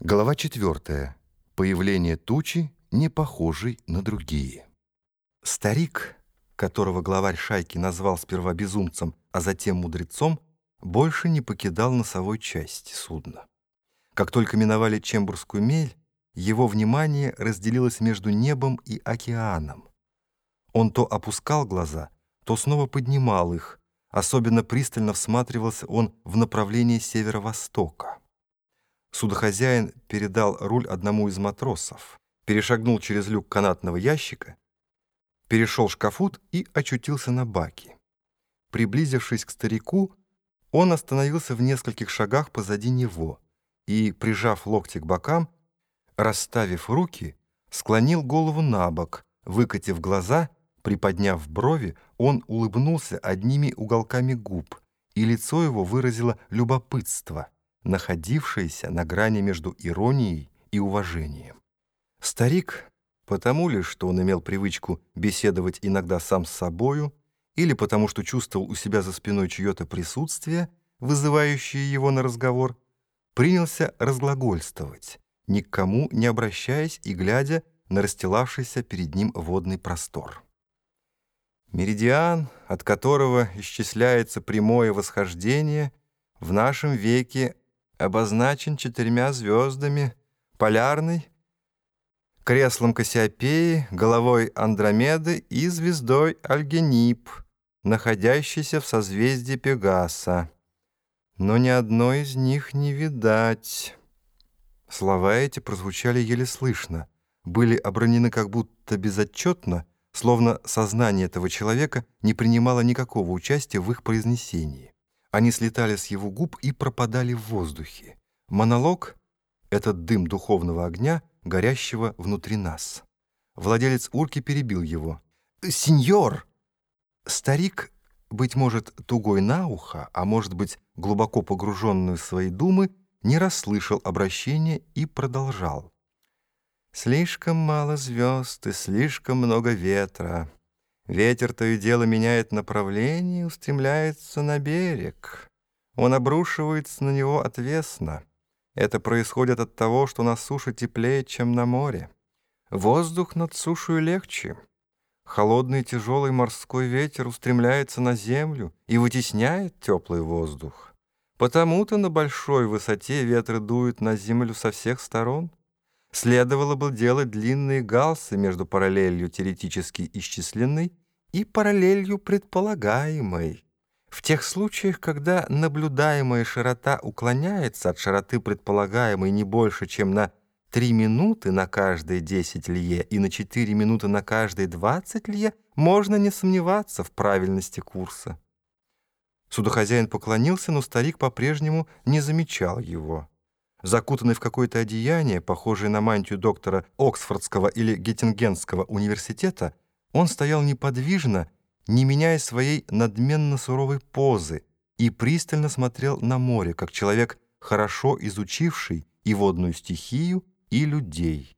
Глава 4. Появление тучи, не похожей на другие. Старик, которого главарь шайки назвал сперва безумцем, а затем мудрецом, больше не покидал носовой части судна. Как только миновали Чембурскую мель, его внимание разделилось между небом и океаном. Он то опускал глаза, то снова поднимал их, особенно пристально всматривался он в направлении северо-востока. Судохозяин передал руль одному из матросов, перешагнул через люк канатного ящика, перешел шкафут и очутился на баке. Приблизившись к старику, он остановился в нескольких шагах позади него и, прижав локти к бокам, расставив руки, склонил голову на бок, выкатив глаза, приподняв брови, он улыбнулся одними уголками губ, и лицо его выразило любопытство — находившаяся на грани между иронией и уважением. Старик, потому ли, что он имел привычку беседовать иногда сам с собою, или потому что чувствовал у себя за спиной чье-то присутствие, вызывающее его на разговор, принялся разглагольствовать, ни к кому не обращаясь и глядя на расстилавшийся перед ним водный простор. Меридиан, от которого исчисляется прямое восхождение, в нашем веке обозначен четырьмя звездами, полярный, креслом Кассиопеи, головой Андромеды и звездой Альгенип, находящейся в созвездии Пегаса. Но ни одной из них не видать. Слова эти прозвучали еле слышно, были обронены как будто безотчетно, словно сознание этого человека не принимало никакого участия в их произнесении. Они слетали с его губ и пропадали в воздухе. Монолог — этот дым духовного огня, горящего внутри нас. Владелец урки перебил его. «Сеньор!» Старик, быть может, тугой на ухо, а может быть, глубоко погруженный в свои думы, не расслышал обращения и продолжал. «Слишком мало звезд и слишком много ветра. Ветер то и дело меняет направление и устремляется на берег. Он обрушивается на него отвесно. Это происходит от того, что на суше теплее, чем на море. Воздух над сушей легче. Холодный тяжелый морской ветер устремляется на землю и вытесняет теплый воздух. Потому-то на большой высоте ветры дуют на землю со всех сторон. Следовало бы делать длинные галсы между параллелью теоретически исчисленной и параллелью предполагаемой. В тех случаях, когда наблюдаемая широта уклоняется от широты предполагаемой не больше, чем на 3 минуты на каждые 10 лье и на 4 минуты на каждые 20 лье, можно не сомневаться в правильности курса. Судохозяин поклонился, но старик по-прежнему не замечал его. Закутанный в какое-то одеяние, похожее на мантию доктора Оксфордского или Геттингенского университета, он стоял неподвижно, не меняя своей надменно суровой позы, и пристально смотрел на море, как человек, хорошо изучивший и водную стихию, и людей.